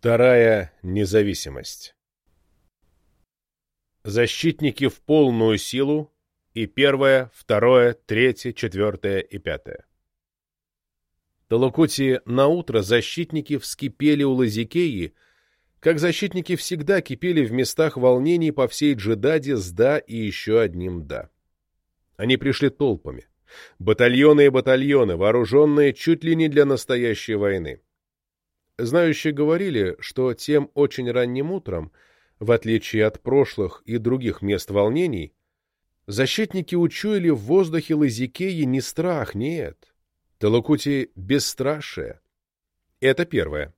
Вторая независимость. Защитники в полную силу и первое, второе, третье, четвертое и пятое. Талукути наутро защитники вскипели у Лазикеи, как защитники всегда кипели в местах волнений по всей Джедаде с «да» и еще одним «да». Они пришли толпами. Батальоны и батальоны, вооруженные чуть ли не для настоящей войны. Знающие говорили, что тем очень ранним утром, в отличие от прошлых и других мест волнений, защитники учуяли в воздухе Лазикеи не страх, нет. Талакути — бесстрашие. Это первое.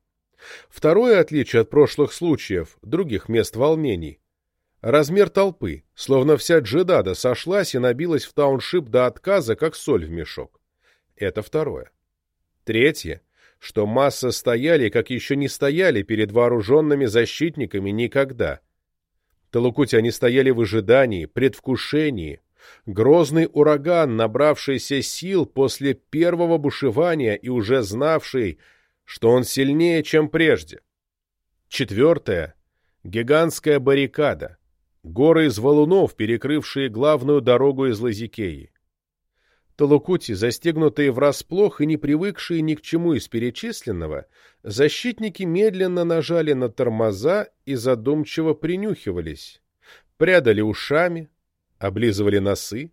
Второе отличие от прошлых случаев, других мест волнений — размер толпы, словно вся джедада сошлась и набилась в тауншип до отказа, как соль в мешок. Это второе. Третье, что масса стояли, как еще не стояли перед вооруженными защитниками никогда. Талукути они стояли в ожидании, предвкушении. Грозный ураган, набравшийся сил после первого бушевания и уже знавший, что он сильнее, чем прежде. Четвертое — гигантская баррикада, горы из валунов, перекрывшие главную дорогу из Лазикеи. Талукути, застегнутые врасплох и не привыкшие ни к чему из перечисленного, защитники медленно нажали на тормоза и задумчиво принюхивались, прядали ушами, облизывали носы,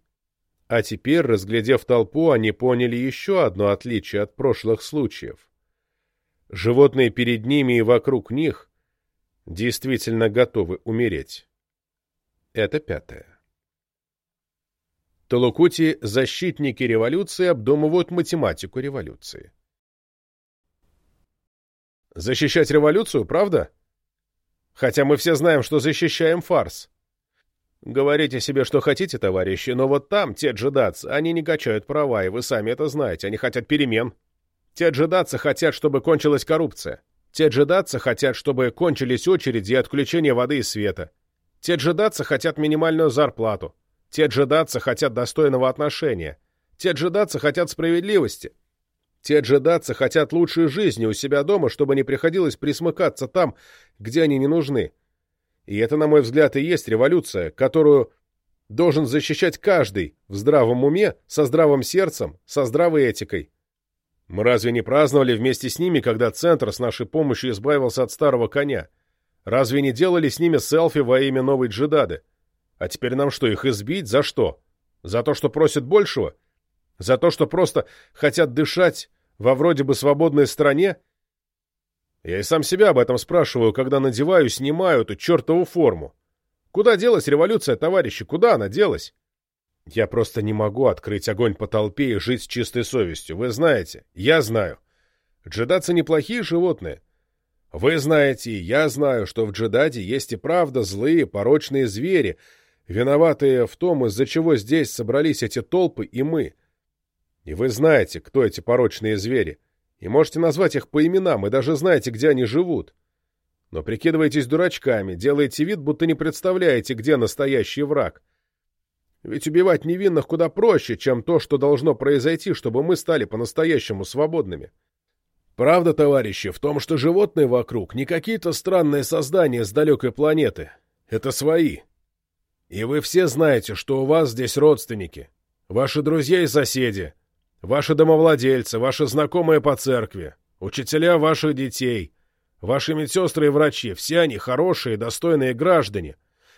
а теперь, разглядев толпу, они поняли еще одно отличие от прошлых случаев. Животные перед ними и вокруг них действительно готовы умереть. Это пятое. Талукути защитники революции обдумывают математику революции. Защищать революцию, правда? Хотя мы все знаем, что защищаем фарс. Говорите себе, что хотите, товарищи, но вот там те джедацы, они не качают права, и вы сами это знаете, они хотят перемен. Те джедацы хотят, чтобы кончилась коррупция. Те джедацы хотят, чтобы кончились очереди и отключение воды и света. Те джедацы хотят минимальную зарплату. Те джедацы хотят достойного отношения. Те джедацы хотят справедливости. Те джедацы хотят лучшей жизни у себя дома, чтобы не приходилось присмыкаться там, где они не нужны. И это, на мой взгляд, и есть революция, которую должен защищать каждый в здравом уме, со здравым сердцем, со здравой этикой. Мы разве не праздновали вместе с ними, когда Центр с нашей помощью избавился от старого коня? Разве не делали с ними селфи во имя новой джедады? А теперь нам что, их избить? За что? За то, что просят большего? За то, что просто хотят дышать во вроде бы свободной стране? Я и сам себя об этом спрашиваю, когда надеваю, снимаю эту чертову форму. Куда делась революция, товарищи? Куда она делась? Я просто не могу открыть огонь по толпе и жить с чистой совестью. Вы знаете, я знаю. Джедацы неплохие животные. Вы знаете, и я знаю, что в джедаде есть и правда злые, порочные звери — виноватые в том, из-за чего здесь собрались эти толпы и мы. И вы знаете, кто эти порочные звери, и можете назвать их по именам, и даже знаете, где они живут. Но прикидываетесь дурачками, делаете вид, будто не представляете, где настоящий враг. Ведь убивать невинных куда проще, чем то, что должно произойти, чтобы мы стали по-настоящему свободными. Правда, товарищи, в том, что животные вокруг не какие-то странные создания с далекой планеты. Это свои. И вы все знаете, что у вас здесь родственники, ваши друзья и соседи, ваши домовладельцы, ваши знакомые по церкви, учителя ваших детей, ваши медсестры и врачи, все они хорошие, достойные граждане.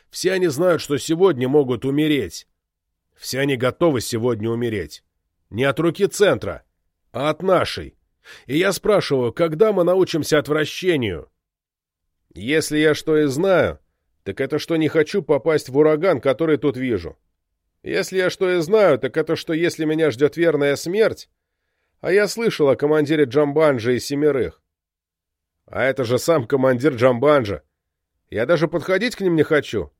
Все они знают, что сегодня могут умереть. Все они готовы сегодня умереть. Не от руки центра, а от нашей. И я спрашиваю, когда мы научимся отвращению? Если я что и знаю, так это что не хочу попасть в ураган, который тут вижу. Если я что и знаю, так это что если меня ждет верная смерть, а я слышал о командире Джамбанжа и семерых. А это же сам командир Джамбанжа. Я даже подходить к ним не хочу.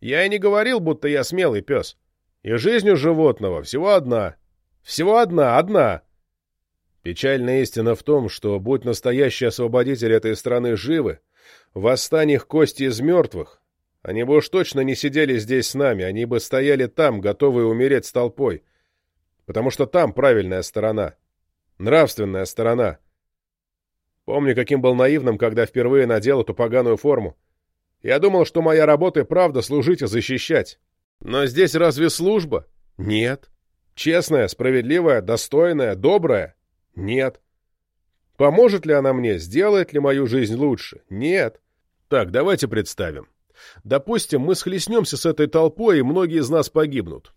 Я и не говорил, будто я смелый пес. И жизнь у животного всего одна. Всего одна, одна. Печальная истина в том, что, будь настоящий освободитель этой страны живы, восстань их кости из мертвых, они бы уж точно не сидели здесь с нами, они бы стояли там, готовые умереть с толпой. Потому что там правильная сторона. Нравственная сторона. Помню, каким был наивным, когда впервые надел эту поганую форму. Я думал, что моя работа и правда служить и защищать. Но здесь разве служба? Нет. Честная, справедливая, достойная, добрая? Нет. Поможет ли она мне, сделает ли мою жизнь лучше? Нет. Так, давайте представим. Допустим, мы схлестнемся с этой толпой, и многие из нас погибнут.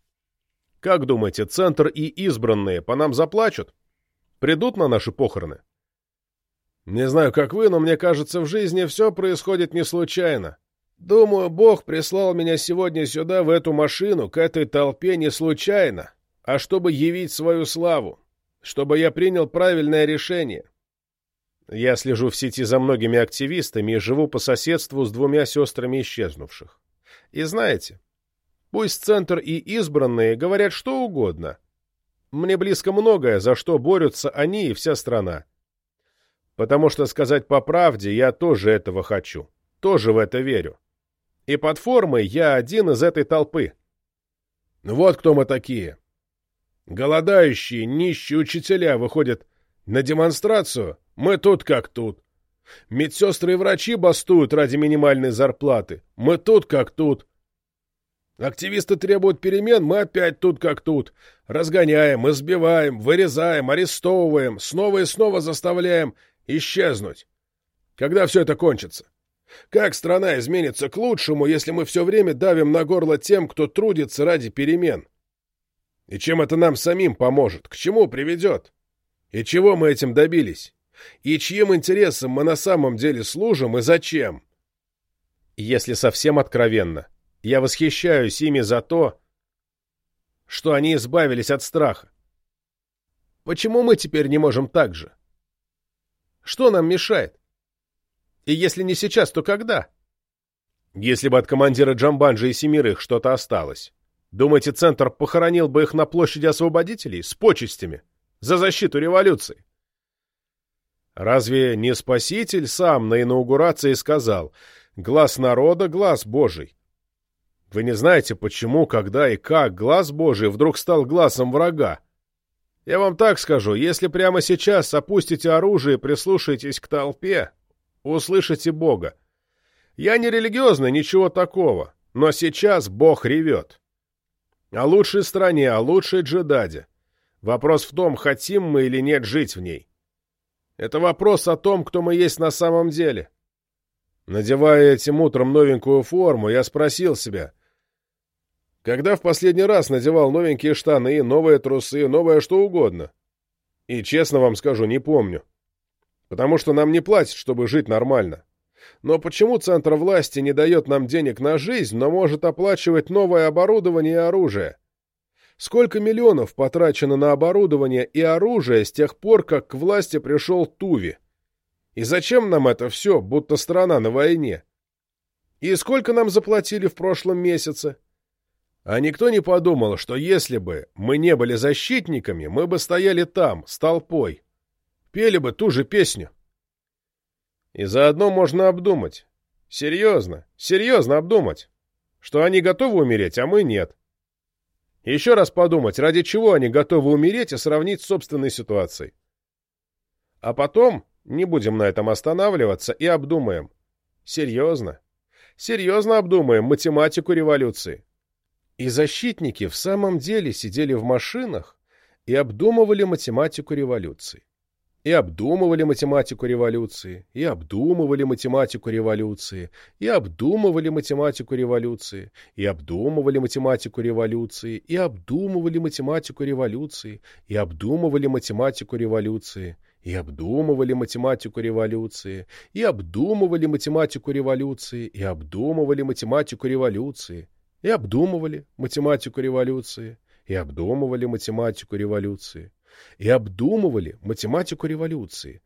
Как думаете, Центр и избранные по нам заплачут? Придут на наши похороны? Не знаю, как вы, но мне кажется, в жизни все происходит не случайно. Думаю, Бог прислал меня сегодня сюда, в эту машину, к этой толпе не случайно, а чтобы явить свою славу, чтобы я принял правильное решение. Я слежу в сети за многими активистами и живу по соседству с двумя сестрами исчезнувших. И знаете, пусть Центр и избранные говорят что угодно. Мне близко многое, за что борются они и вся страна. Потому что, сказать по правде, я тоже этого хочу, тоже в это верю. И под формой я один из этой толпы. Вот кто мы такие. Голодающие, нищие учителя выходят на демонстрацию, мы тут как тут. Медсестры и врачи бастуют ради минимальной зарплаты, мы тут как тут. Активисты требуют перемен, мы опять тут как тут. Разгоняем, избиваем, вырезаем, арестовываем, снова и снова заставляем исчезнуть. Когда все это кончится? Как страна изменится к лучшему, если мы все время давим на горло тем, кто трудится ради перемен? И чем это нам самим поможет? К чему приведет? И чего мы этим добились? И чьим интересам мы на самом деле служим и зачем? Если совсем откровенно, я восхищаюсь ими за то, что они избавились от страха. Почему мы теперь не можем так же? Что нам мешает? И если не сейчас, то когда? Если бы от командира Джамбанжи и Семирых что-то осталось, думаете, Центр похоронил бы их на площади освободителей с почестями за защиту революции? Разве не Спаситель сам на инаугурации сказал «Глаз народа — глаз Божий»? Вы не знаете, почему, когда и как глаз Божий вдруг стал глазом врага? Я вам так скажу, если прямо сейчас опустите оружие и прислушаетесь к толпе, услышите Бога. Я не религиозный, ничего такого, но сейчас Бог ревет. О лучшей стране, о лучшей джедаде. Вопрос в том, хотим мы или нет жить в ней. Это вопрос о том, кто мы есть на самом деле. Надевая этим утром новенькую форму, я спросил себя, когда в последний раз надевал новенькие штаны, новые трусы, новое что угодно? И честно вам скажу, не помню. Потому что нам не платят, чтобы жить нормально. Но почему Центр власти не дает нам денег на жизнь, но может оплачивать новое оборудование и оружие? Сколько миллионов потрачено на оборудование и оружие с тех пор, как к власти пришел Туви? И зачем нам это все, будто страна на войне? И сколько нам заплатили в прошлом месяце? А никто не подумал, что если бы мы не были защитниками, мы бы стояли там, с толпой. Пели бы ту же песню. И заодно можно обдумать. Серьезно, серьезно обдумать. Что они готовы умереть, а мы нет. Еще раз подумать, ради чего они готовы умереть и сравнить с собственной ситуацией. А потом, не будем на этом останавливаться, и обдумаем. Серьезно. Серьезно обдумаем математику революции. И защитники в самом деле сидели в машинах и обдумывали математику революции. И обдумывали математику революции, и обдумывали математику революции, и обдумывали математику революции, и обдумывали математику революции, и обдумывали математику революции, и обдумывали математику революции, и обдумывали математику революции, и обдумывали математику революции, и обдумывали математику революции, и обдумывали математику революции, и обдумывали математику революции, и обдумывали математику революции,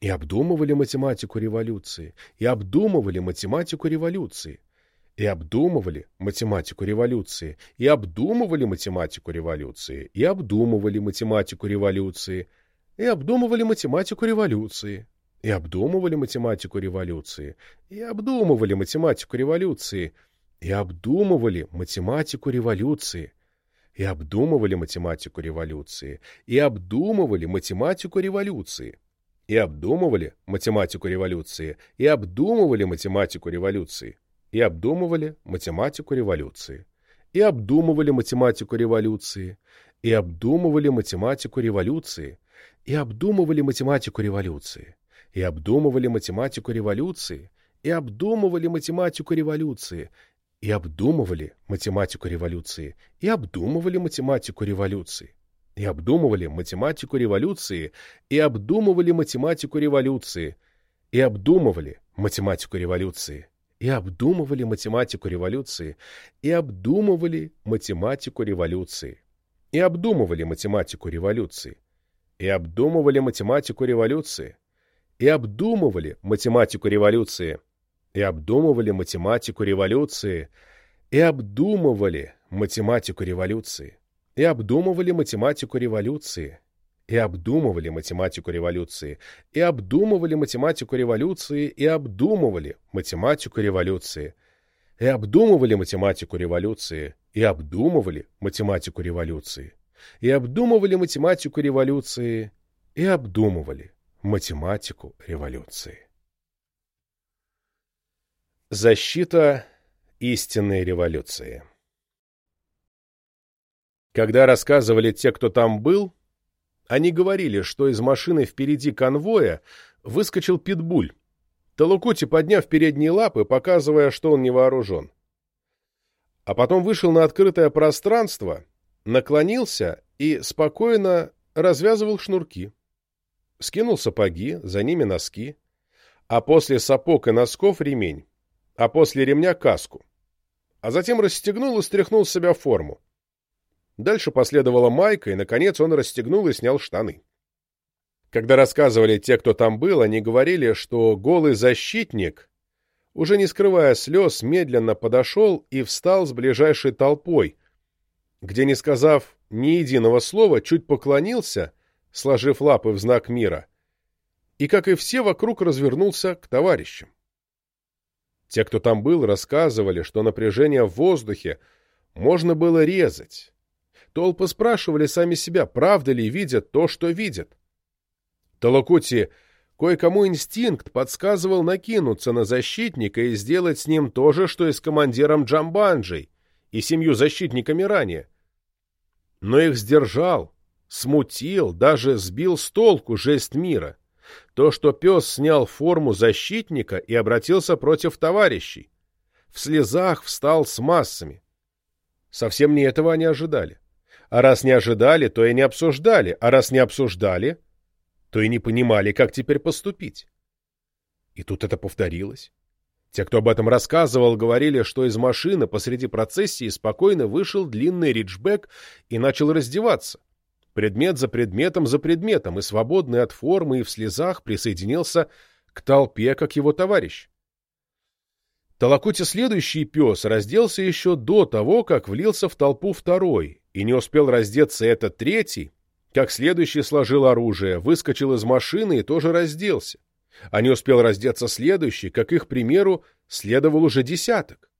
и обдумывали математику революции, и обдумывали математику революции, и обдумывали математику революции, и обдумывали математику революции, и обдумывали математику революции, и обдумывали математику революции, и обдумывали математику революции, и обдумывали математику революции, и обдумывали математику революции, и обдумывали математику революции, и обдумывали математику революции, и обдумывали математику революции, и обдумывали математику революции, и обдумывали математику революции, и обдумывали математику революции, и обдумывали математику революции, и обдумывали математику революции, и обдумывали математику революции, и обдумывали математику революции, и обдумывали математику революции, и обдумывали математику революции, и обдумывали математику революции, и обдумывали математику революции, и обдумывали математику революции, и обдумывали математику революции, и обдумывали математику революции, и обдумывали математику революции, и обдумывали математику революции, и обдумывали математику революции, и обдумывали математику революции, и обдумывали математику революции, и обдумывали математику революции, и обдумывали математику революции, и обдумывали математику революции, и обдумывали математику революции, и обдумывали математику революции, и обдумывали математику революции, и обдумывали математику революции, и обдумывали математику революции. Защита истинной революции Когда рассказывали те, кто там был, они говорили, что из машины впереди конвоя выскочил питбуль, Талукути подняв передние лапы, показывая, что он не вооружен. А потом вышел на открытое пространство, наклонился и спокойно развязывал шнурки. Скинул сапоги, за ними носки, а после сапог и носков ремень а после ремня каску. А затем расстегнул и стряхнул с себя форму. Дальше последовала майка, и, наконец, он расстегнул и снял штаны. Когда рассказывали те, кто там был, они говорили, что голый защитник, уже не скрывая слез, медленно подошел и встал с ближайшей толпой, где, не сказав ни единого слова, чуть поклонился, сложив лапы в знак мира, и, как и все, вокруг развернулся к товарищам. Те, кто там был, рассказывали, что напряжение в воздухе можно было резать. Толпы спрашивали сами себя, правда ли видят то, что видят. Толокути кое-кому инстинкт подсказывал накинуться на защитника и сделать с ним то же, что и с командиром Джамбанджей и семью защитниками ранее. Но их сдержал, смутил, даже сбил с толку жесть мира. То, что пес снял форму защитника и обратился против товарищей. В слезах встал с массами. Совсем не этого они ожидали. А раз не ожидали, то и не обсуждали. А раз не обсуждали, то и не понимали, как теперь поступить. И тут это повторилось. Те, кто об этом рассказывал, говорили, что из машины посреди процессии спокойно вышел длинный риджбек и начал раздеваться предмет за предметом за предметом, и свободный от формы и в слезах присоединился к толпе, как его товарищ. Толокути следующий пес разделся еще до того, как влился в толпу второй, и не успел раздеться этот третий, как следующий сложил оружие, выскочил из машины и тоже разделся. А не успел раздеться следующий, как их примеру следовал уже десяток.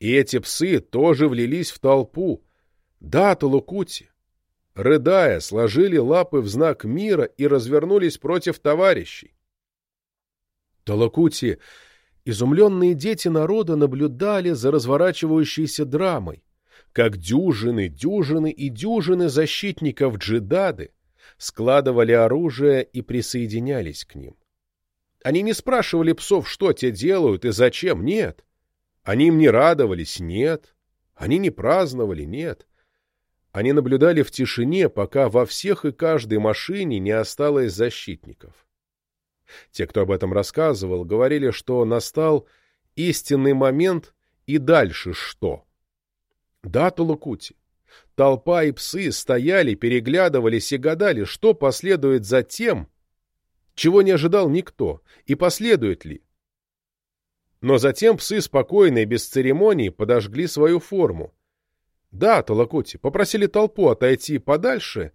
И эти псы тоже влились в толпу. Да, Толокути, рыдая, сложили лапы в знак мира и развернулись против товарищей. Толокути, изумленные дети народа наблюдали за разворачивающейся драмой, как дюжины, дюжины и дюжины защитников джидады складывали оружие и присоединялись к ним. Они не спрашивали псов, что те делают и зачем, нет. Они им не радовались, нет. Они не праздновали, нет. Они наблюдали в тишине, пока во всех и каждой машине не осталось защитников. Те, кто об этом рассказывал, говорили, что настал истинный момент и дальше что? Да, Толокути. Толпа и псы стояли, переглядывались и гадали, что последует за тем, чего не ожидал никто, и последует ли. Но затем псы спокойно и без церемоний подожгли свою форму, да, Толокути, попросили толпу отойти подальше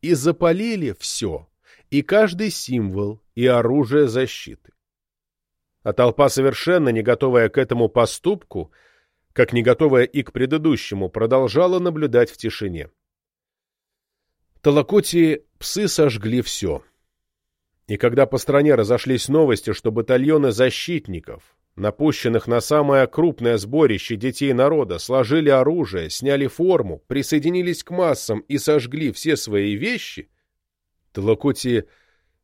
и запалили все, и каждый символ, и оружие защиты. А толпа, совершенно не готовая к этому поступку, как не готовая и к предыдущему, продолжала наблюдать в тишине. Толокути псы сожгли все. И когда по стране разошлись новости, что батальоны защитников, напущенных на самое крупное сборище детей народа, сложили оружие, сняли форму, присоединились к массам и сожгли все свои вещи, Талакути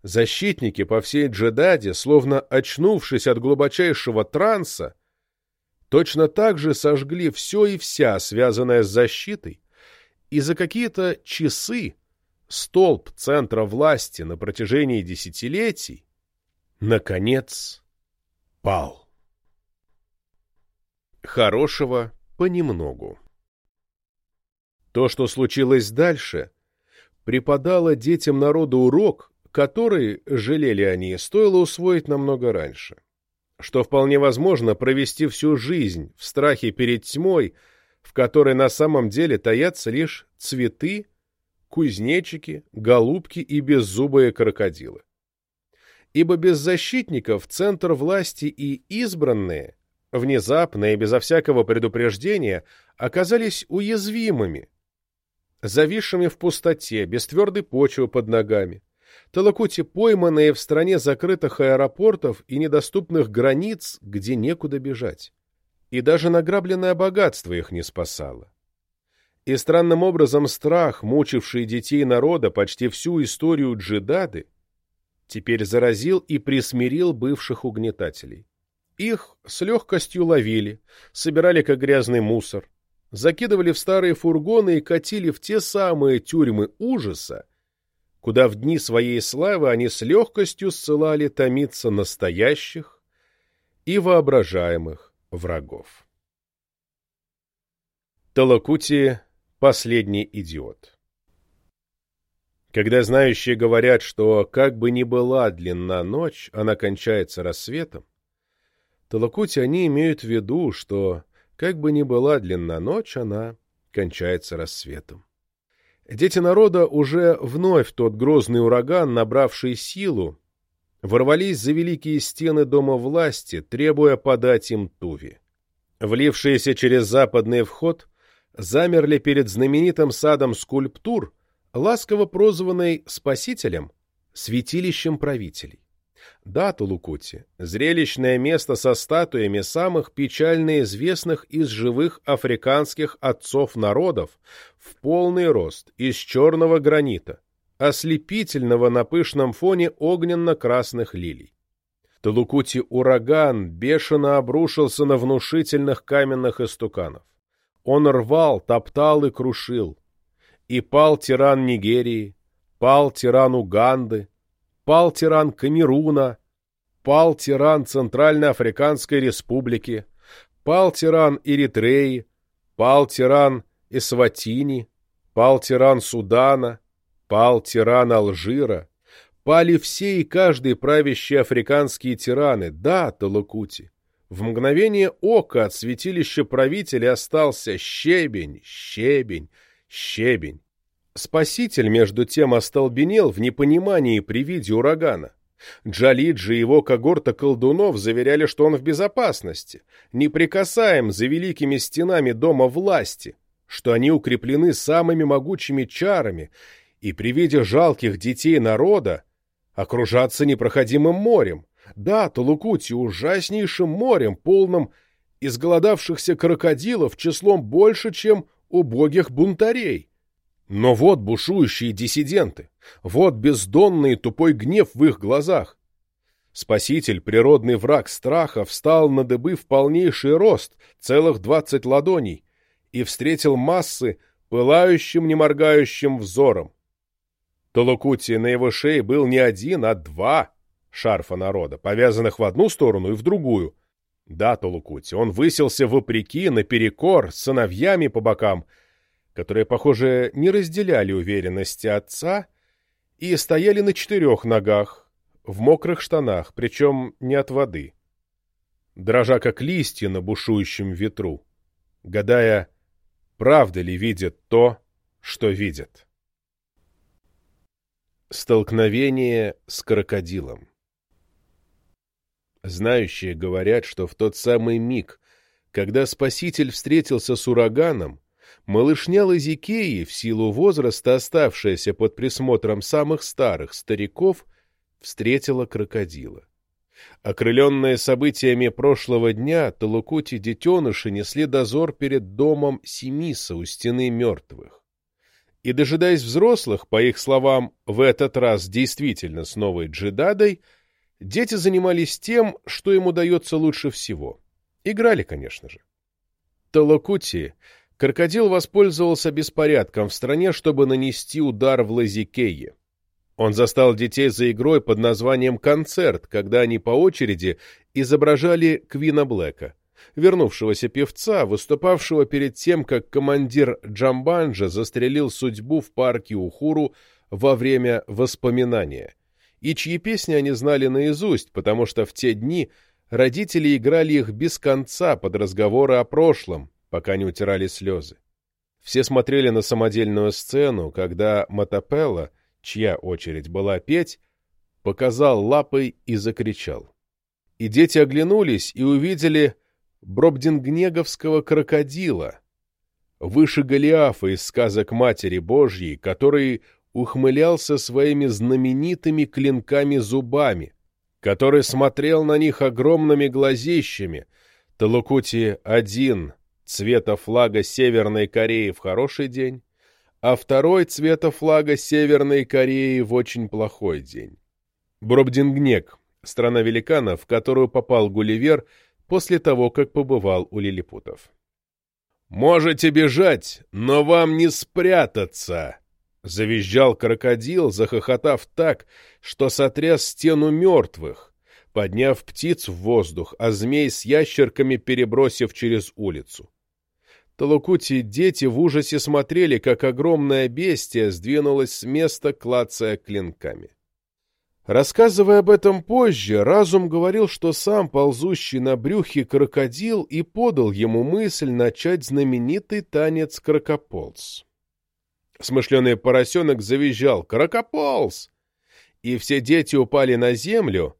защитники по всей Джедаде, словно очнувшись от глубочайшего транса, точно так же сожгли все и вся, связанное с защитой, и за какие-то часы столб центра власти на протяжении десятилетий, наконец, пал. Хорошего понемногу. То, что случилось дальше, преподало детям народа урок, который, жалели они, стоило усвоить намного раньше. Что вполне возможно провести всю жизнь в страхе перед тьмой, в которой на самом деле таятся лишь цветы, кузнечики, голубки и беззубые крокодилы. Ибо без защитников центр власти и избранные, внезапно и безо всякого предупреждения, оказались уязвимыми, зависшими в пустоте, без твердой почвы под ногами. Талакути пойманные в стране закрытых аэропортов и недоступных границ, где некуда бежать. И даже награбленное богатство их не спасало. И странным образом страх, мучивший детей народа почти всю историю джедады, теперь заразил и присмирил бывших угнетателей. Их с легкостью ловили, собирали как грязный мусор, закидывали в старые фургоны и катили в те самые тюрьмы ужаса, куда в дни своей славы они с легкостью ссылали томиться настоящих и воображаемых врагов. Талакути Последний идиот. Когда знающие говорят, что как бы ни была длинна ночь, она кончается рассветом, то Лакути они имеют в виду, что как бы ни была длинна ночь, она кончается рассветом. Дети народа уже вновь тот грозный ураган, набравший силу, ворвались за великие стены дома власти, требуя подать им Туви. Влившиеся через западный вход, замерли перед знаменитым садом скульптур, ласково прозванной «Спасителем», святилищем правителей. Да, Тулукути, зрелищное место со статуями самых печально известных из живых африканских отцов народов в полный рост, из черного гранита, ослепительного на пышном фоне огненно-красных лилий. Тулукути ураган бешено обрушился на внушительных каменных истуканов. Он рвал, топтал и крушил. И пал тиран Нигерии, пал тиран Уганды, пал тиран Камеруна, пал тиран Центральноафриканской Республики, пал тиран Эритреи, пал тиран Эсватини, пал тиран Судана, пал тиран Алжира, пали все и каждый правящие африканские тираны, да, Талукути. В мгновение ока от святилища правителя остался щебень, щебень, щебень. Спаситель, между тем, остолбенел в непонимании при виде урагана. Джалиджи и его когорта колдунов заверяли, что он в безопасности, неприкасаем за великими стенами дома власти, что они укреплены самыми могучими чарами, и при виде жалких детей народа окружаться непроходимым морем, да, Толукути ужаснейшим морем, полным изголодавшихся крокодилов числом больше, чем убогих бунтарей. Но вот бушующие диссиденты, вот бездонный тупой гнев в их глазах. Спаситель, природный враг страха, встал на дыбы в полнейший рост, целых двадцать ладоней, и встретил массы пылающим, неморгающим взором. Толокути на его шее был не один, а два шарфа народа, повязанных в одну сторону и в другую. Да, Толукути, он высился вопреки, наперекор, с сыновьями по бокам, которые, похоже, не разделяли уверенности отца и стояли на четырех ногах, в мокрых штанах, причем не от воды, дрожа как листья на бушующем ветру, гадая, правда ли видят то, что видят. Столкновение с крокодилом Знающие говорят, что в тот самый миг, когда Спаситель встретился с ураганом, малышня Лазикеи, в силу возраста оставшаяся под присмотром самых старых стариков, встретила крокодила. Окрыленные событиями прошлого дня, Талукути детеныши несли дозор перед домом Семиса у стены мертвых. И, дожидаясь взрослых, по их словам, в этот раз действительно с новой джедадой, дети занимались тем, что им удается лучше всего. Играли, конечно же. Талукути крокодил воспользовался беспорядком в стране, чтобы нанести удар в Лазикее. Он застал детей за игрой под названием «Концерт», когда они по очереди изображали Квина Блэка, вернувшегося певца, выступавшего перед тем, как командир Джамбанджа застрелил судьбу в парке Ухуру во время воспоминания, и чьи песни они знали наизусть, потому что в те дни родители играли их без конца под разговоры о прошлом, пока не утирали слезы. Все смотрели на самодельную сцену, когда Матапелла — чья очередь была петь, показал лапой и закричал. И дети оглянулись и увидели бробдингнеговского крокодила, выше Голиафа из сказок Матери Божьей, который ухмылялся своими знаменитыми клинками-зубами, который смотрел на них огромными глазищами, Талукути один цвета флага Северной Кореи в хороший день, а второй цвета флага Северной Кореи в очень плохой день. Бробдингнек – страна великанов, в которую попал Гулливер после того, как побывал у лилипутов. «Можете бежать, но вам не спрятаться!» — завизжал крокодил, захохотав так, что сотряс стену мертвых, подняв птиц в воздух, а змей с ящерками перебросив через улицу. Талукути дети в ужасе смотрели, как огромное бестия сдвинулось с места, клацая клинками. Рассказывая об этом позже, разум говорил, что сам ползущий на брюхе крокодил и подал ему мысль начать знаменитый танец крокополз. Смышленый поросенок завизжал «Крокополз!» и все дети упали на землю,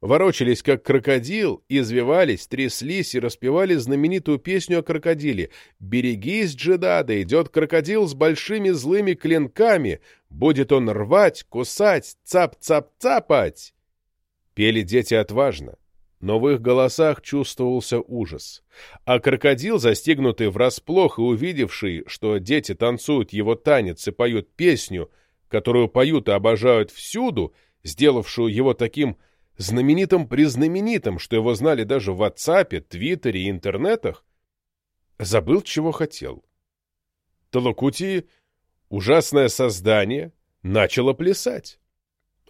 ворочались как крокодил, извивались, тряслись и распевали знаменитую песню о крокодиле «Берегись, Джедада, идет крокодил с большими злыми клинками, будет он рвать, кусать, цап-цап-цапать!» Пели дети отважно, но в их голосах чувствовался ужас. А крокодил, застигнутый врасплох и увидевший, что дети танцуют его танец и поют песню, которую поют и обожают всюду, сделавшую его таким знаменитым-признаменитым, что его знали даже в WhatsApp, Твиттере и интернетах, забыл, чего хотел. Талукути, ужасное создание, начало плясать.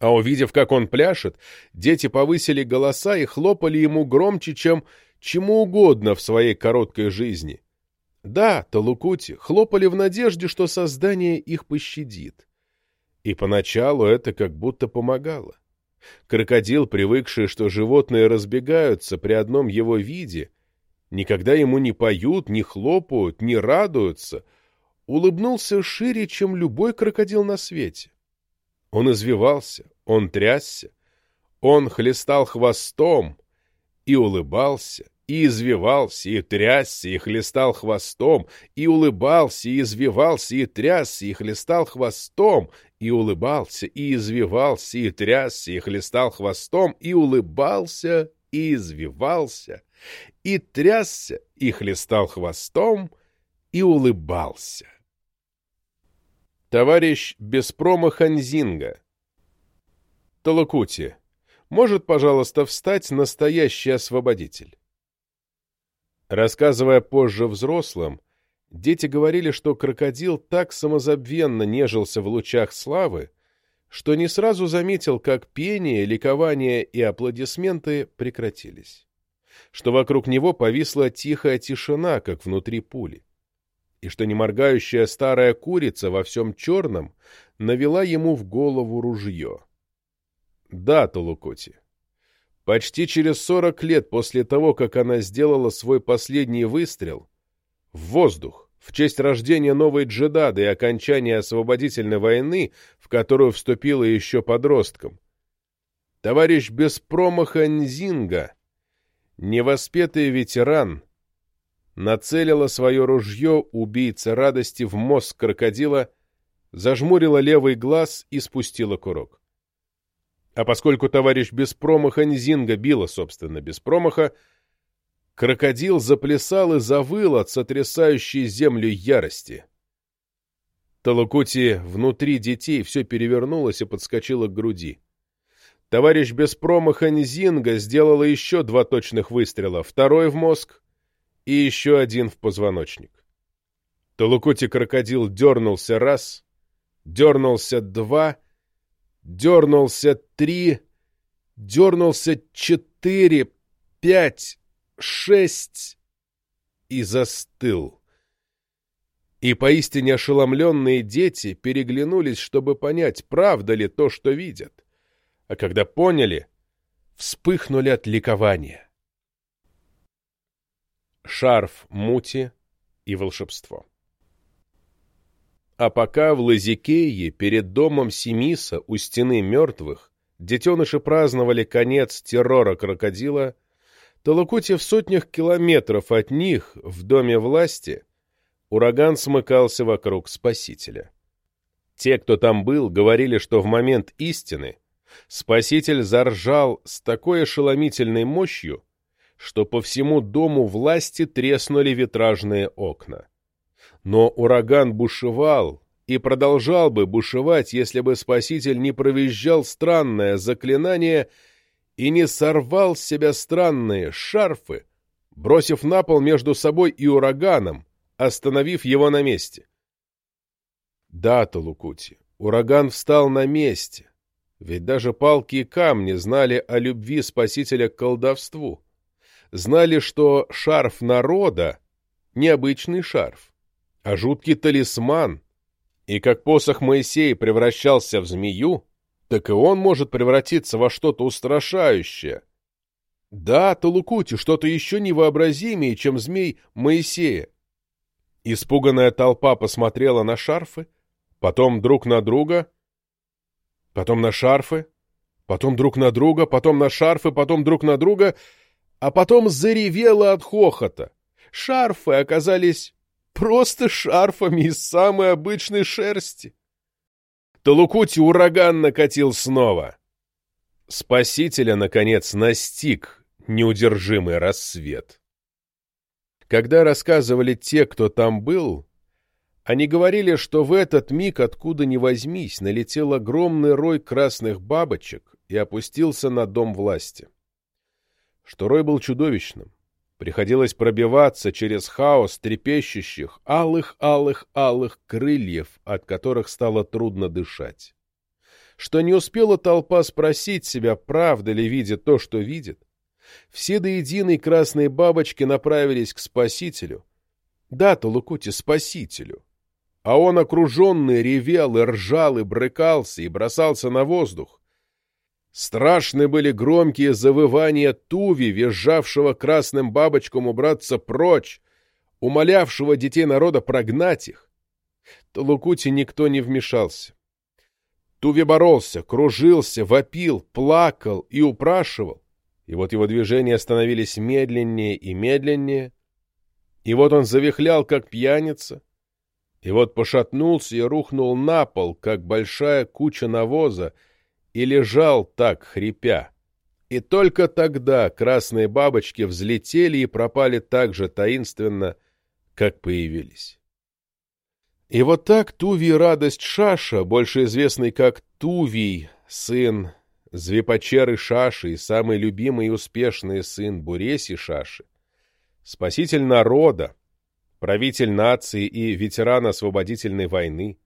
А увидев, как он пляшет, дети повысили голоса и хлопали ему громче, чем чему угодно в своей короткой жизни. Да, Талукути хлопали в надежде, что создание их пощадит. И поначалу это как будто помогало. Крокодил, привыкший, что животные разбегаются при одном его виде, никогда ему не поют, не хлопают, не радуются, улыбнулся шире, чем любой крокодил на свете. Он извивался, он трясся, он хлестал хвостом и улыбался, и извивался, и трясся, и хлестал хвостом, и улыбался, и извивался, и трясся, и хлестал хвостом, и улыбался, и извивался, и трясся, и хлестал хвостом, и улыбался, и извивался, и трясся, и хлестал хвостом, и улыбался. Товарищ Беспрома Ханзинга Толокути, может, пожалуйста, встать настоящий освободитель? Рассказывая позже взрослым, дети говорили, что крокодил так самозабвенно нежился в лучах славы, что не сразу заметил, как пение, ликование и аплодисменты прекратились, что вокруг него повисла тихая тишина, как внутри пули, и что неморгающая старая курица во всем черном навела ему в голову ружье. Да, Толукоти, Почти через сорок лет после того, как она сделала свой последний выстрел, в воздух, в честь рождения новой джедады и окончания освободительной войны, в которую вступила еще подростком, товарищ без промаха Нзинга, невоспетый ветеран, нацелила свое ружье убийца радости в мозг крокодила, зажмурила левый глаз и спустила курок. А поскольку товарищ без промаха Нзинга била, собственно, без промаха, крокодил заплясал и завыл от сотрясающей землю ярости. Талукути внутри детей все перевернулось и подскочило к груди. Товарищ без промаха Нзинга сделала еще два точных выстрела, второй в мозг и еще один в позвоночник. Талукути-крокодил дернулся раз, дернулся два, дернулся три, дернулся четыре, пять, шесть и застыл. И поистине ошеломленные дети переглянулись, чтобы понять, правда ли то, что видят. А когда поняли, вспыхнули от ликования. Шарф мути и волшебство а пока в Лазикее, перед домом Семиса, у стены мертвых, детеныши праздновали конец террора крокодила, Толокути в сотнях километров от них, в доме власти, ураган смыкался вокруг Спасителя. Те, кто там был, говорили, что в момент истины Спаситель заржал с такой ошеломительной мощью, что по всему дому власти треснули витражные окна. Но ураган бушевал и продолжал бы бушевать, если бы Спаситель не провизжал странное заклинание и не сорвал с себя странные шарфы, бросив на пол между собой и ураганом, остановив его на месте. Да, Толукути, ураган встал на месте, ведь даже палки и камни знали о любви Спасителя к колдовству, знали, что шарф народа — необычный шарф а жуткий талисман. И как посох Моисея превращался в змею, так и он может превратиться во что-то устрашающее. Да, Талукути, что-то еще невообразимее, чем змей Моисея. Испуганная толпа посмотрела на шарфы, потом друг на друга, потом на шарфы, потом друг на друга, потом на шарфы, потом друг на друга, а потом заревела от хохота. Шарфы оказались просто шарфами из самой обычной шерсти. Толукути ураган накатил снова. Спасителя, наконец, настиг неудержимый рассвет. Когда рассказывали те, кто там был, они говорили, что в этот миг, откуда ни возьмись, налетел огромный рой красных бабочек и опустился на дом власти. Что рой был чудовищным, Приходилось пробиваться через хаос трепещущих, алых-алых-алых крыльев, от которых стало трудно дышать. Что не успела толпа спросить себя, правда ли видит то, что видит, все до единой красные бабочки направились к Спасителю. Да-то, Лукути, Спасителю. А он, окруженный, ревел и ржал, и брыкался, и бросался на воздух. Страшны были громкие завывания Туви, визжавшего красным бабочкам убраться прочь, умолявшего детей народа прогнать их. Талукути никто не вмешался. Туви боролся, кружился, вопил, плакал и упрашивал. И вот его движения становились медленнее и медленнее. И вот он завихлял, как пьяница. И вот пошатнулся и рухнул на пол, как большая куча навоза, и лежал так, хрипя. И только тогда красные бабочки взлетели и пропали так же таинственно, как появились. И вот так Тувий радость Шаша, больше известный как Тувий, сын Звепачеры Шаши и самый любимый и успешный сын Буреси Шаши, спаситель народа, правитель нации и ветеран освободительной войны,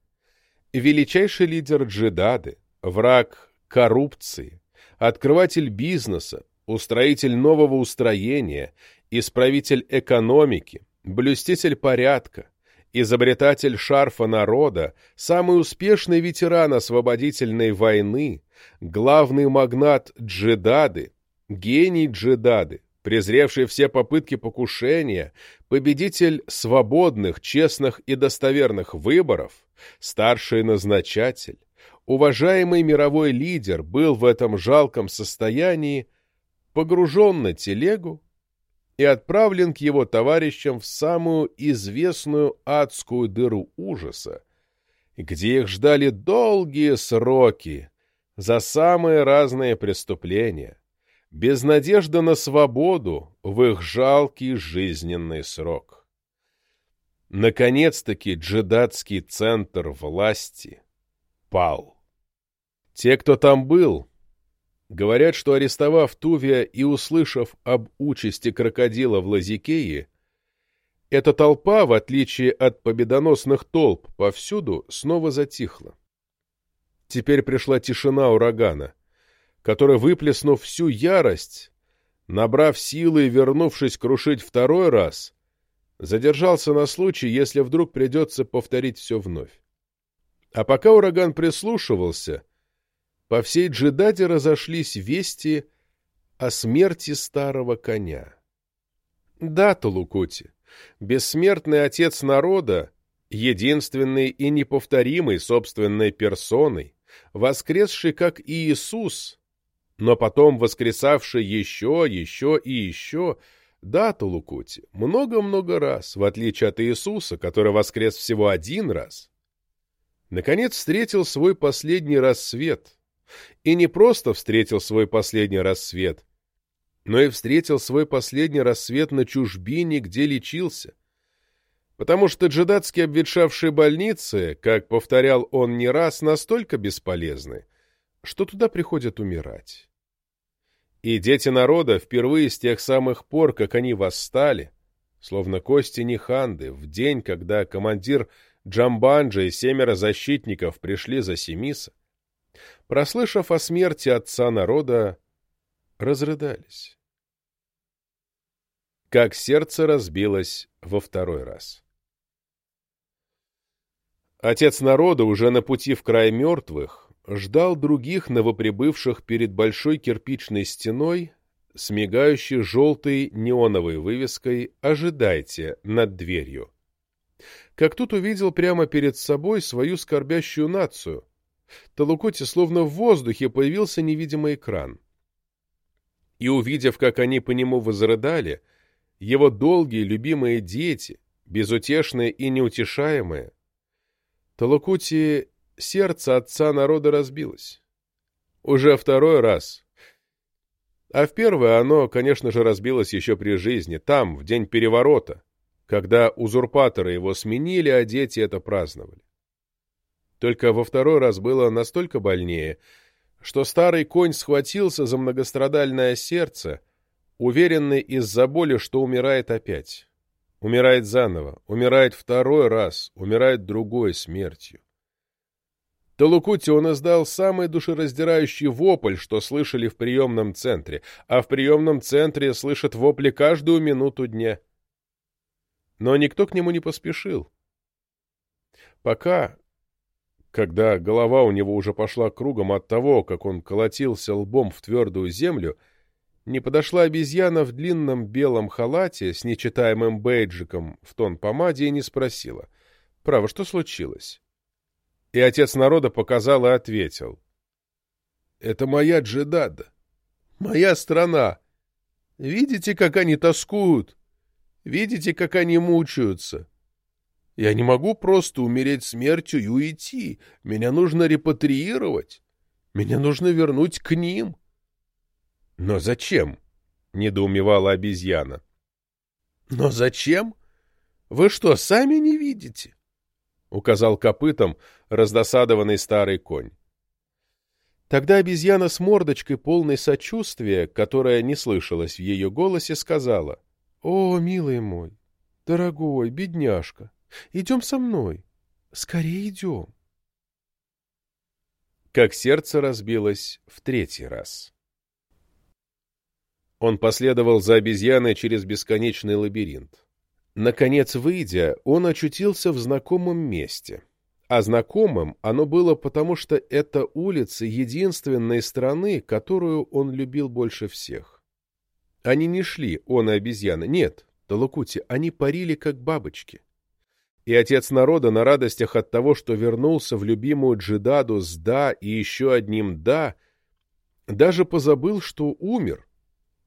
величайший лидер джедады, враг коррупции, открыватель бизнеса, устроитель нового устроения, исправитель экономики, блюститель порядка, изобретатель шарфа народа, самый успешный ветеран освободительной войны, главный магнат джедады, гений джедады, презревший все попытки покушения, победитель свободных, честных и достоверных выборов, старший назначатель, уважаемый мировой лидер был в этом жалком состоянии погружен на телегу и отправлен к его товарищам в самую известную адскую дыру ужаса, где их ждали долгие сроки, за самые разные преступления, без надежды на свободу в их жалкий жизненный срок. Наконец-таки джедатский центр власти пал. Те, кто там был, говорят, что арестовав Тувия и услышав об участи крокодила в Лазикее, эта толпа, в отличие от победоносных толп повсюду, снова затихла. Теперь пришла тишина урагана, который, выплеснув всю ярость, набрав силы и вернувшись крушить второй раз, задержался на случай, если вдруг придется повторить все вновь. А пока ураган прислушивался, по всей Джедаде разошлись вести о смерти старого коня. Да, Талукути, бессмертный отец народа, единственный и неповторимый собственной персоной, воскресший как Иисус, но потом воскресавший еще, еще и еще, да, Талукути, много-много раз, в отличие от Иисуса, который воскрес всего один раз, наконец встретил свой последний рассвет. И не просто встретил свой последний рассвет, но и встретил свой последний рассвет на чужбине, где лечился. Потому что джедатские обветшавшие больницы, как повторял он не раз, настолько бесполезны, что туда приходят умирать. И дети народа впервые с тех самых пор, как они восстали, словно кости Ниханды, в день, когда командир Джамбанджа и семеро защитников пришли за Семиса, прослышав о смерти отца народа, разрыдались. Как сердце разбилось во второй раз. Отец народа уже на пути в край мертвых ждал других новоприбывших перед большой кирпичной стеной с желтой неоновой вывеской «Ожидайте» над дверью. Как тут увидел прямо перед собой свою скорбящую нацию. Талукоте словно в воздухе появился невидимый экран. И увидев, как они по нему возрыдали, его долгие любимые дети, безутешные и неутешаемые, Талукути сердце отца народа разбилось. Уже второй раз. А в первое оно, конечно же, разбилось еще при жизни, там, в день переворота, когда узурпаторы его сменили, а дети это праздновали. Только во второй раз было настолько больнее, что старый конь схватился за многострадальное сердце, уверенный из-за боли, что умирает опять. Умирает заново, умирает второй раз, умирает другой смертью. Толукути он издал самый душераздирающий вопль, что слышали в приемном центре, а в приемном центре слышат вопли каждую минуту дня. Но никто к нему не поспешил. Пока, когда голова у него уже пошла кругом от того, как он колотился лбом в твердую землю, не подошла обезьяна в длинном белом халате с нечитаемым бейджиком в тон помаде и не спросила. «Право, что случилось?» И отец народа показал и ответил. «Это моя Джедада, моя страна. Видите, как они тоскуют? Видите, как они мучаются? Я не могу просто умереть смертью и уйти. Меня нужно репатриировать. Меня нужно вернуть к ним». «Но зачем?» — недоумевала обезьяна. «Но зачем? Вы что, сами не видите?» указал копытом раздосадованный старый конь. Тогда обезьяна с мордочкой полной сочувствия, которая не слышалась в ее голосе, сказала, «О, милый мой, дорогой, бедняжка, идем со мной, скорее идем». Как сердце разбилось в третий раз. Он последовал за обезьяной через бесконечный лабиринт. Наконец, выйдя, он очутился в знакомом месте. А знакомым оно было потому, что это улица единственной страны, которую он любил больше всех. Они не шли, он и обезьяна, нет, Талукути, они парили, как бабочки. И отец народа на радостях от того, что вернулся в любимую Джидаду с «да» и еще одним «да», даже позабыл, что умер,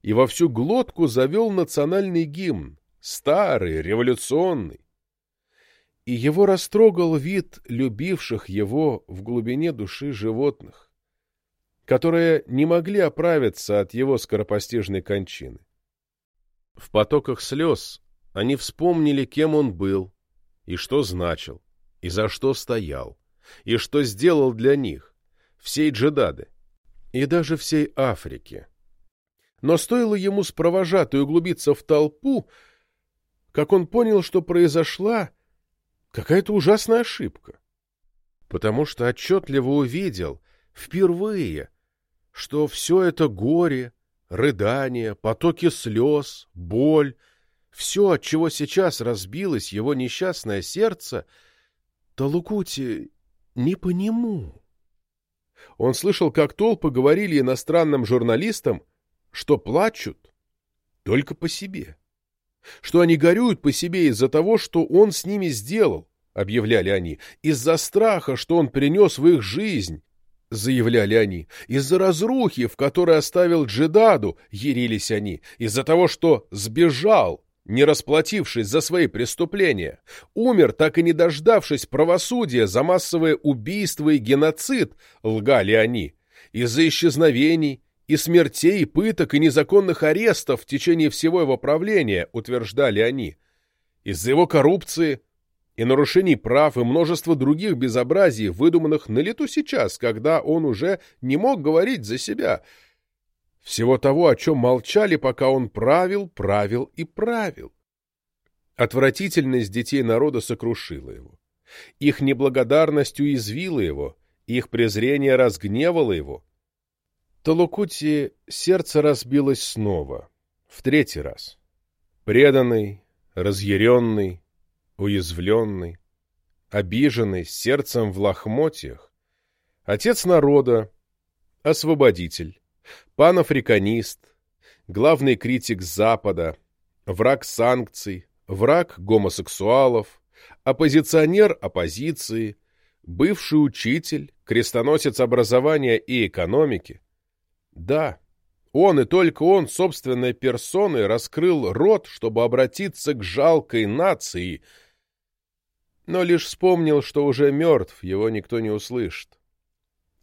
и во всю глотку завел национальный гимн, старый, революционный. И его растрогал вид любивших его в глубине души животных. которые не могли оправиться от его скоропостижной кончины. В потоках слез они вспомнили, кем он был, и что значил, и за что стоял, и что сделал для них, всей Джедады, и даже всей Африки. Но стоило ему с провожатой углубиться в толпу, как он понял, что произошла какая-то ужасная ошибка. Потому что отчетливо увидел, впервые, что все это горе, рыдание, потоки слез, боль, все, от чего сейчас разбилось его несчастное сердце, Талукути не по нему. Он слышал, как толпы говорили иностранным журналистам, что плачут только по себе, что они горюют по себе из-за того, что он с ними сделал, объявляли они, из-за страха, что он принес в их жизнь, — заявляли они. Из-за разрухи, в которой оставил Джедаду, ярились они. Из-за того, что сбежал, не расплатившись за свои преступления. Умер, так и не дождавшись правосудия за массовое убийство и геноцид, лгали они. Из-за исчезновений, и смертей, и пыток, и незаконных арестов в течение всего его правления, утверждали они. Из-за его коррупции, и нарушений прав, и множество других безобразий, выдуманных на лету сейчас, когда он уже не мог говорить за себя. Всего того, о чем молчали, пока он правил, правил и правил. Отвратительность детей народа сокрушила его. Их неблагодарность уязвила его, их презрение разгневало его. Талукути сердце разбилось снова, в третий раз. Преданный, разъяренный, уязвленный, обиженный, сердцем в лохмотьях, отец народа, освободитель, панафриканист, главный критик Запада, враг санкций, враг гомосексуалов, оппозиционер оппозиции, бывший учитель, крестоносец образования и экономики. Да, он и только он собственной персоной раскрыл рот, чтобы обратиться к жалкой нации – но лишь вспомнил, что уже мертв, его никто не услышит.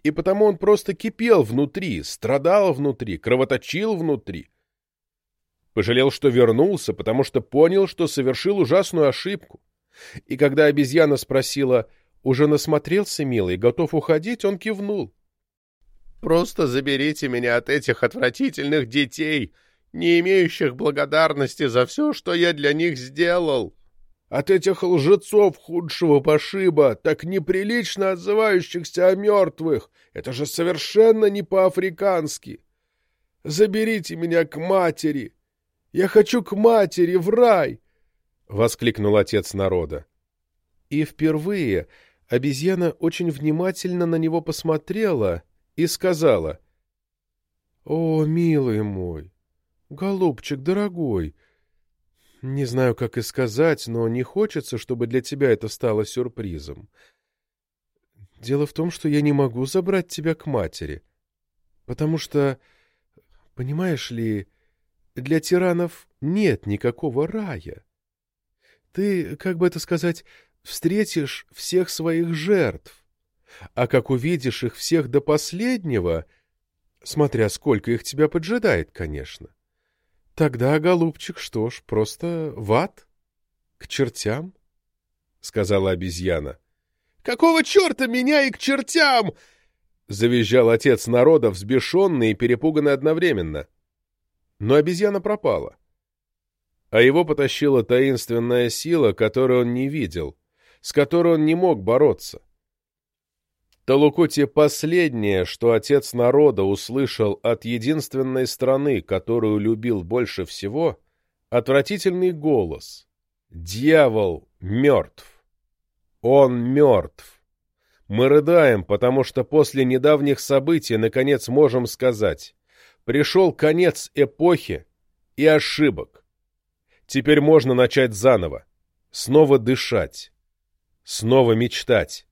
И потому он просто кипел внутри, страдал внутри, кровоточил внутри. Пожалел, что вернулся, потому что понял, что совершил ужасную ошибку. И когда обезьяна спросила, «Уже насмотрелся, милый, готов уходить?» он кивнул. «Просто заберите меня от этих отвратительных детей, не имеющих благодарности за все, что я для них сделал!» От этих лжецов худшего пошиба, так неприлично отзывающихся о мертвых. Это же совершенно не по-африкански. Заберите меня к матери. Я хочу к матери, в рай!» — воскликнул отец народа. И впервые обезьяна очень внимательно на него посмотрела и сказала. «О, милый мой, голубчик дорогой, не знаю, как и сказать, но не хочется, чтобы для тебя это стало сюрпризом. Дело в том, что я не могу забрать тебя к матери. Потому что, понимаешь ли, для тиранов нет никакого рая. Ты, как бы это сказать, встретишь всех своих жертв. А как увидишь их всех до последнего, смотря сколько их тебя поджидает, конечно, — Тогда, голубчик, что ж, просто в ад? К чертям? — сказала обезьяна. — Какого черта меня и к чертям? — завизжал отец народа, взбешенный и перепуганный одновременно. Но обезьяна пропала. А его потащила таинственная сила, которую он не видел, с которой он не мог бороться. — Талукути последнее, что отец народа услышал от единственной страны, которую любил больше всего, отвратительный голос. «Дьявол мертв! Он мертв!» Мы рыдаем, потому что после недавних событий наконец можем сказать «Пришел конец эпохи и ошибок. Теперь можно начать заново, снова дышать, снова мечтать».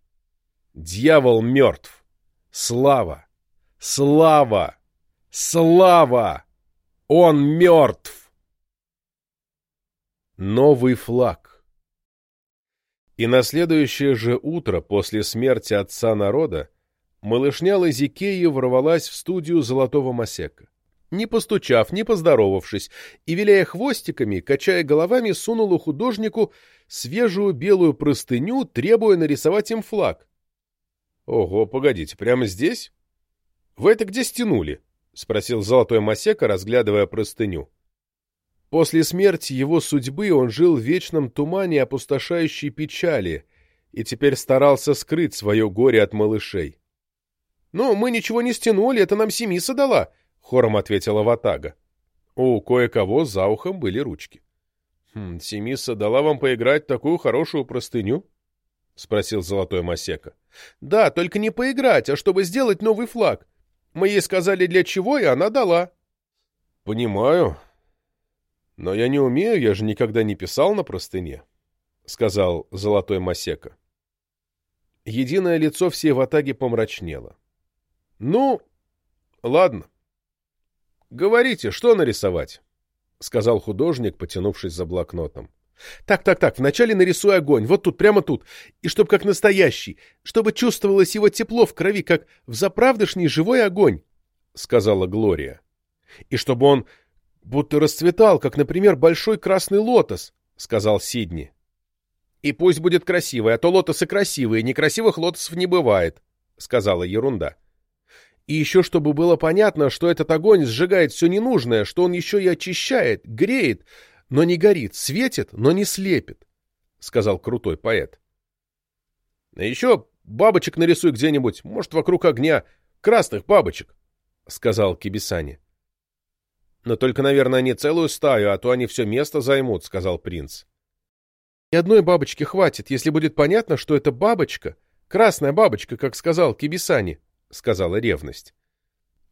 Дьявол мертв. Слава! Слава! Слава! Он мертв! Новый флаг. И на следующее же утро после смерти отца народа малышня Лазикея ворвалась в студию Золотого Масека. Не постучав, не поздоровавшись, и, виляя хвостиками, качая головами, сунула художнику свежую белую простыню, требуя нарисовать им флаг. — Ого, погодите, прямо здесь? — Вы это где стянули? — спросил Золотой Масека, разглядывая простыню. После смерти его судьбы он жил в вечном тумане опустошающей печали и теперь старался скрыть свое горе от малышей. — Ну, мы ничего не стянули, это нам Семиса дала, — хором ответила Ватага. У кое-кого за ухом были ручки. «Хм, — Семиса дала вам поиграть такую хорошую простыню? — спросил Золотой Масека. — Да, только не поиграть, а чтобы сделать новый флаг. Мы ей сказали, для чего, и она дала. — Понимаю, «Но я не умею, я же никогда не писал на простыне», — сказал Золотой Масека. Единое лицо всей ватаги помрачнело. «Ну, ладно. Говорите, что нарисовать?» — сказал художник, потянувшись за блокнотом. «Так, так, так, вначале нарисуй огонь, вот тут, прямо тут, и чтоб как настоящий, чтобы чувствовалось его тепло в крови, как в заправдышний живой огонь», — сказала Глория. «И чтобы он будто расцветал, как, например, большой красный лотос, — сказал Сидни. — И пусть будет красивый, а то лотосы красивые, некрасивых лотосов не бывает, — сказала ерунда. И еще чтобы было понятно, что этот огонь сжигает все ненужное, что он еще и очищает, греет, но не горит, светит, но не слепит, — сказал крутой поэт. — А еще бабочек нарисуй где-нибудь, может, вокруг огня, красных бабочек, — сказал Кибисани. Но только, наверное, не целую стаю, а то они все место займут, — сказал принц. И одной бабочки хватит, если будет понятно, что это бабочка, красная бабочка, как сказал Кибисани, — сказала ревность.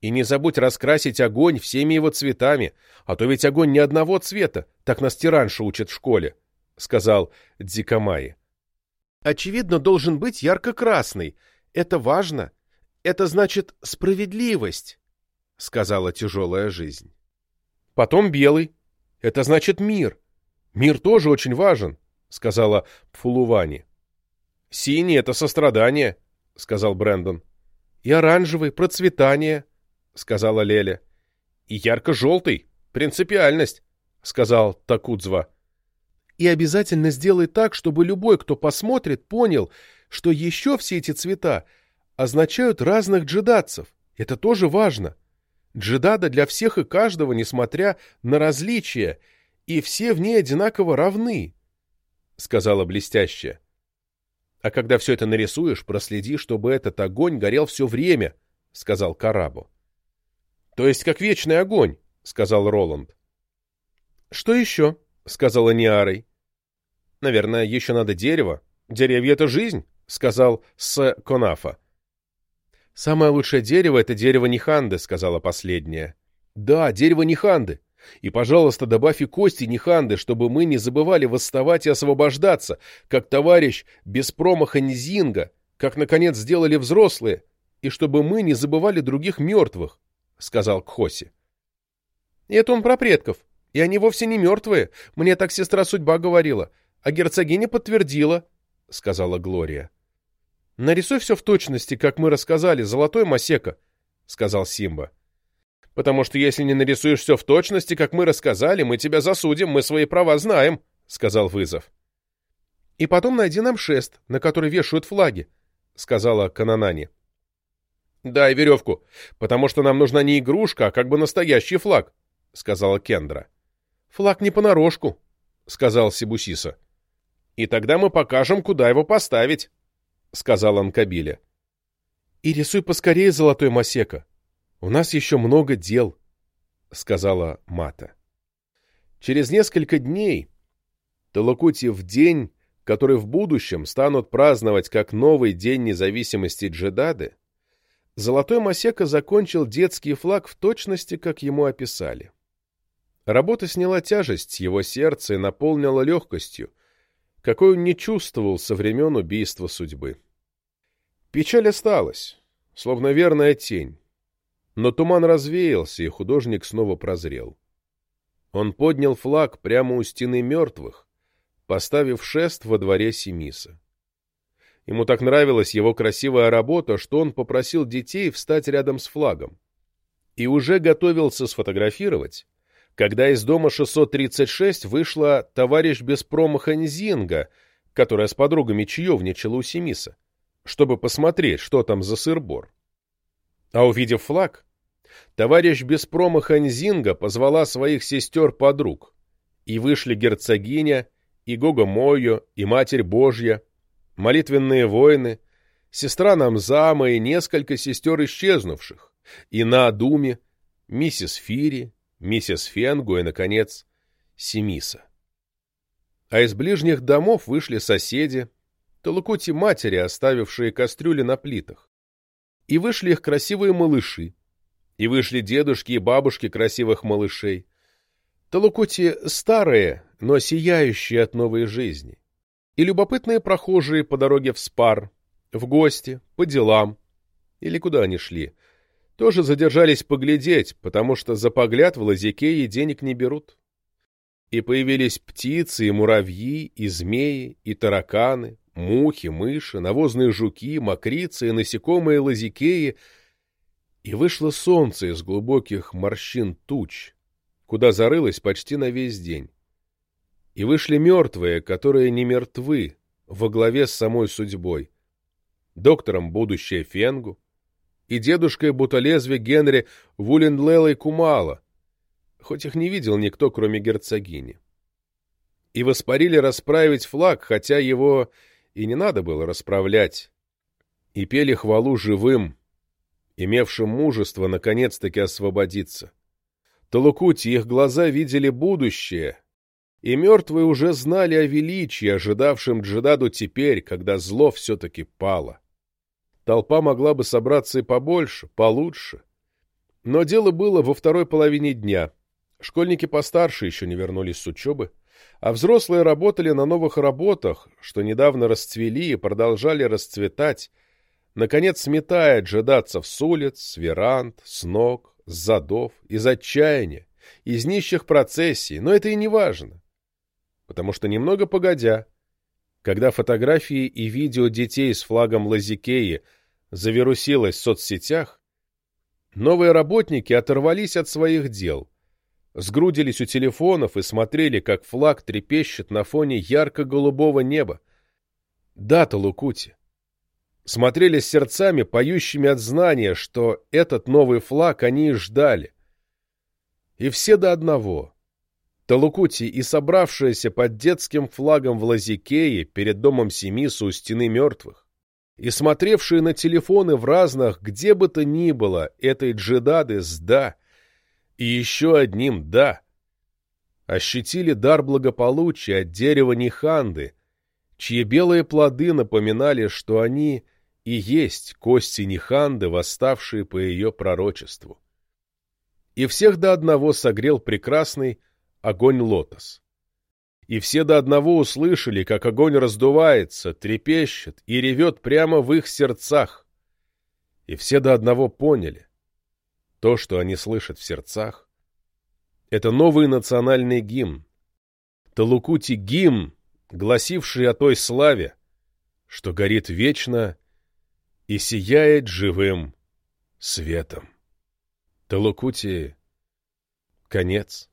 И не забудь раскрасить огонь всеми его цветами, а то ведь огонь не одного цвета, так нас тиранша учат в школе, — сказал Дзикамаи. Очевидно, должен быть ярко-красный. Это важно. Это значит справедливость, — сказала тяжелая жизнь. Потом белый. Это значит мир. Мир тоже очень важен, — сказала Пфулувани. Синий — это сострадание, — сказал Брэндон. И оранжевый — процветание, — сказала Леля. И ярко-желтый — принципиальность, — сказал Такудзва. И обязательно сделай так, чтобы любой, кто посмотрит, понял, что еще все эти цвета означают разных джедатцев. Это тоже важно. Джедада для всех и каждого, несмотря на различия, и все в ней одинаково равны, — сказала блестящая. А когда все это нарисуешь, проследи, чтобы этот огонь горел все время, — сказал Карабу. — То есть как вечный огонь, — сказал Роланд. — Что еще? — сказала Ниарой. — Наверное, еще надо дерево. Деревья — это жизнь, — сказал С. Конафа. «Самое лучшее дерево — это дерево Ниханды», — сказала последняя. «Да, дерево Ниханды. И, пожалуйста, добавь и кости Ниханды, чтобы мы не забывали восставать и освобождаться, как товарищ без промаха Низинга, как, наконец, сделали взрослые, и чтобы мы не забывали других мертвых», — сказал Кхоси. «И это он про предков. И они вовсе не мертвые. Мне так сестра судьба говорила. А герцогиня подтвердила», — сказала Глория. «Нарисуй все в точности, как мы рассказали, золотой Масека», — сказал Симба. «Потому что если не нарисуешь все в точности, как мы рассказали, мы тебя засудим, мы свои права знаем», — сказал Вызов. «И потом найди нам шест, на который вешают флаги», — сказала Кананани. «Дай веревку, потому что нам нужна не игрушка, а как бы настоящий флаг», — сказала Кендра. «Флаг не понарошку», — сказал Сибусиса. «И тогда мы покажем, куда его поставить». — сказал он Кабиле. — И рисуй поскорее, золотой Масека. У нас еще много дел, — сказала Мата. Через несколько дней, Талакути в день, который в будущем станут праздновать как новый день независимости Джедады, Золотой Масека закончил детский флаг в точности, как ему описали. Работа сняла тяжесть с его сердца и наполнила легкостью, какой он не чувствовал со времен убийства судьбы. Печаль осталась, словно верная тень, но туман развеялся, и художник снова прозрел. Он поднял флаг прямо у стены мертвых, поставив шест во дворе Семиса. Ему так нравилась его красивая работа, что он попросил детей встать рядом с флагом. И уже готовился сфотографировать, когда из дома 636 вышла товарищ без промаха Нзинга, которая с подругами чаевничала у Семиса, чтобы посмотреть, что там за сыр-бор. А увидев флаг, товарищ без промаха Нзинга позвала своих сестер-подруг, и вышли герцогиня, и Гога Мойо, и Матерь Божья, молитвенные воины, сестра Намзама и несколько сестер исчезнувших, и на Думе, миссис Фири, миссис Фенгу и, наконец, Семиса. А из ближних домов вышли соседи, Толокути матери, оставившие кастрюли на плитах. И вышли их красивые малыши, и вышли дедушки и бабушки красивых малышей. Толокути старые, но сияющие от новой жизни и любопытные прохожие по дороге в Спар, в гости, по делам, или куда они шли, тоже задержались поглядеть, потому что за погляд в Лазикее денег не берут. И появились птицы, и муравьи, и змеи, и тараканы, мухи, мыши, навозные жуки, мокрицы и насекомые лазикеи, и вышло солнце из глубоких морщин туч, куда зарылось почти на весь день. И вышли мертвые, которые не мертвы, во главе с самой судьбой. Доктором будущее Фенгу и дедушкой Буталезве Генри Вулендлелой Кумала, хоть их не видел никто, кроме герцогини. И воспарили расправить флаг, хотя его и не надо было расправлять, и пели хвалу живым, имевшим мужество наконец-таки освободиться. Талукути их глаза видели будущее, и мертвые уже знали о величии, ожидавшем Джедаду теперь, когда зло все-таки пало. Толпа могла бы собраться и побольше, получше. Но дело было во второй половине дня. Школьники постарше еще не вернулись с учебы, а взрослые работали на новых работах, что недавно расцвели и продолжали расцветать, наконец сметая джедадцев с улиц, с веранд, с ног, с задов, из отчаяния, из нищих процессий, но это и не важно потому что немного погодя, когда фотографии и видео детей с флагом Лазикеи завирусилось в соцсетях, новые работники оторвались от своих дел, сгрудились у телефонов и смотрели, как флаг трепещет на фоне ярко-голубого неба. Дата Лукути. Смотрели с сердцами, поющими от знания, что этот новый флаг они и ждали. И все до одного — Талукути и собравшаяся под детским флагом в Лазикее перед домом Семису у стены мертвых, и смотревшие на телефоны в разных, где бы то ни было, этой джедады с «да» и еще одним «да», ощутили дар благополучия от дерева Ниханды, чьи белые плоды напоминали, что они и есть кости Ниханды, восставшие по ее пророчеству. И всех до одного согрел прекрасный огонь лотос. И все до одного услышали, как огонь раздувается, трепещет и ревет прямо в их сердцах. И все до одного поняли. То, что они слышат в сердцах, это новый национальный гимн. Талукути гимн, гласивший о той славе, что горит вечно и сияет живым светом. Талукути — конец.